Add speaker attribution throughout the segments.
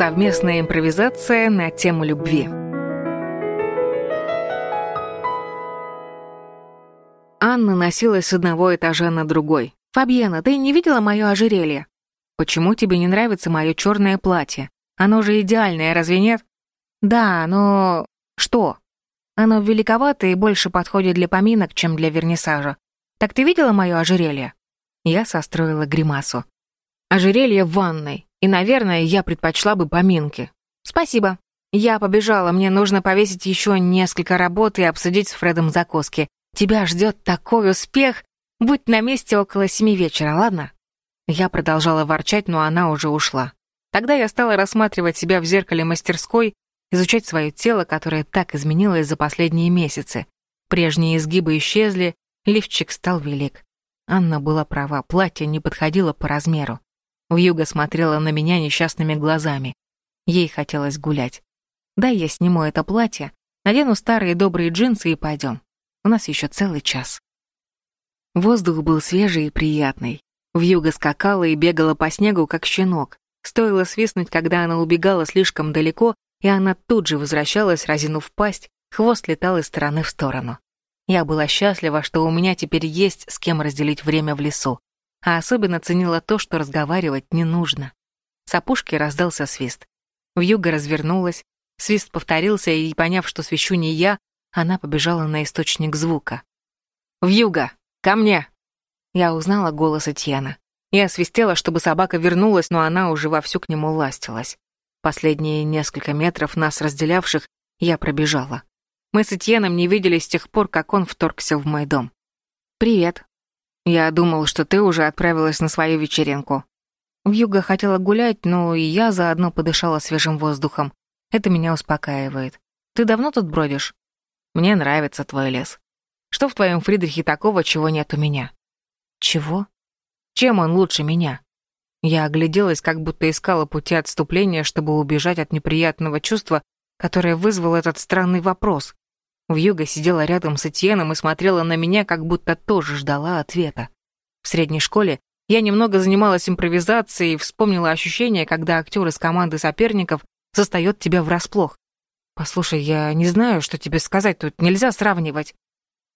Speaker 1: Совместная импровизация на тему любви. Анна носилась с одного этажа на другой. «Фабьена, ты не видела мое ожерелье?» «Почему тебе не нравится мое черное платье? Оно же идеальное, разве нет?» «Да, но... что?» «Оно великовато и больше подходит для поминок, чем для вернисажа. Так ты видела мое ожерелье?» Я состроила гримасу. «Ожерелье в ванной. И, наверное, я предпочла бы поминки. Спасибо. Я побежала, мне нужно повесить еще несколько работ и обсудить с Фредом закуски. Тебя ждет такой успех. Будь на месте около семи вечера, ладно? Я продолжала ворчать, но она уже ушла. Тогда я стала рассматривать себя в зеркале мастерской, изучать свое тело, которое так изменилось за последние месяцы. Прежние изгибы исчезли, лифчик стал велик. Анна была права, платье не подходило по размеру. Вьюга смотрела на меня несчастными глазами. Ей хотелось гулять. «Дай я сниму это платье, надену старые добрые джинсы и пойдем. У нас еще целый час». Воздух был свежий и приятный. Вьюга скакала и бегала по снегу, как щенок. Стоило свистнуть, когда она убегала слишком далеко, и она тут же возвращалась, разинув пасть, хвост летал из стороны в сторону. Я была счастлива, что у меня теперь есть с кем разделить время в лесу а особенно ценила то, что разговаривать не нужно. С опушки раздался свист. Вьюга развернулась, свист повторился, и, поняв, что свищу не я, она побежала на источник звука. «Вьюга, ко мне!» Я узнала голос Этьена. Я свистела, чтобы собака вернулась, но она уже вовсю к нему ластилась. Последние несколько метров нас разделявших я пробежала. Мы с Этьеном не виделись с тех пор, как он вторгся в мой дом. «Привет», я думал, что ты уже отправилась на свою вечеринку. Вьюга хотела гулять, но и я заодно подышала свежим воздухом. Это меня успокаивает. Ты давно тут бродишь? Мне нравится твой лес. Что в твоем Фридрихе такого, чего нет у меня? Чего? Чем он лучше меня? Я огляделась, как будто искала пути отступления, чтобы убежать от неприятного чувства, которое вызвал этот странный вопрос. Вьюга сидела рядом с Этьеном и смотрела на меня, как будто тоже ждала ответа. В средней школе я немного занималась импровизацией и вспомнила ощущение, когда актер из команды соперников застает тебя врасплох. «Послушай, я не знаю, что тебе сказать, тут нельзя сравнивать».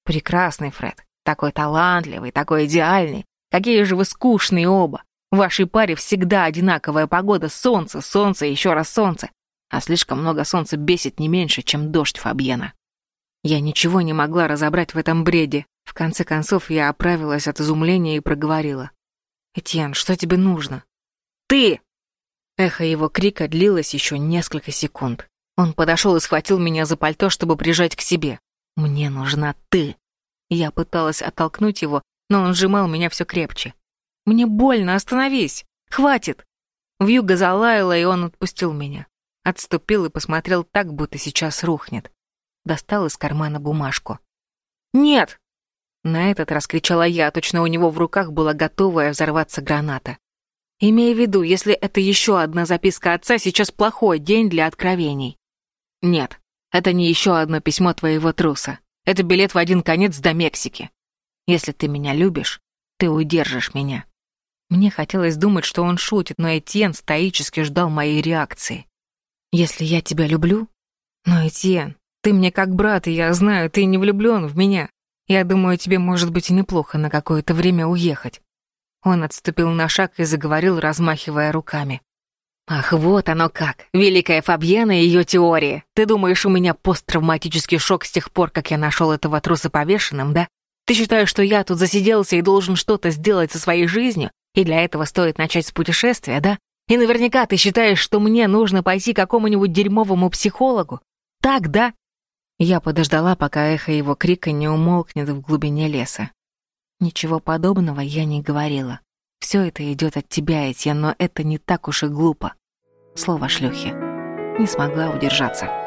Speaker 1: «Прекрасный Фред, такой талантливый, такой идеальный. Какие же вы скучные оба. В вашей паре всегда одинаковая погода, солнце, солнце и еще раз солнце. А слишком много солнца бесит не меньше, чем дождь Фабьена». Я ничего не могла разобрать в этом бреде. В конце концов, я оправилась от изумления и проговорила. «Этьен, что тебе нужно?» «Ты!» Эхо его крика длилось еще несколько секунд. Он подошел и схватил меня за пальто, чтобы прижать к себе. «Мне нужна ты!» Я пыталась оттолкнуть его, но он сжимал меня все крепче. «Мне больно, остановись! Хватит!» Вьюга залаяла, и он отпустил меня. Отступил и посмотрел так, будто сейчас рухнет достал из кармана бумажку. «Нет!» На этот раз кричала я, точно у него в руках была готовая взорваться граната. Имея в виду, если это еще одна записка отца, сейчас плохой день для откровений. Нет, это не еще одно письмо твоего труса. Это билет в один конец до Мексики. Если ты меня любишь, ты удержишь меня. Мне хотелось думать, что он шутит, но Этьен стоически ждал моей реакции. Если я тебя люблю? Но, Этьен, ты мне как брат, и я знаю, ты не влюблен в меня. Я думаю, тебе может быть и неплохо на какое-то время уехать». Он отступил на шаг и заговорил, размахивая руками. «Ах, вот оно как! Великая Фабьена и ее теория! Ты думаешь, у меня посттравматический шок с тех пор, как я нашел этого труса повешенным, да? Ты считаешь, что я тут засиделся и должен что-то сделать со своей жизнью, и для этого стоит начать с путешествия, да? И наверняка ты считаешь, что мне нужно пойти к какому-нибудь дерьмовому психологу? Так, да? Я подождала, пока эхо его крика не умолкнет в глубине леса. Ничего подобного я не говорила. Все это идет от тебя, Этьен, но это не так уж и глупо. Слово шлюхи. Не смогла удержаться.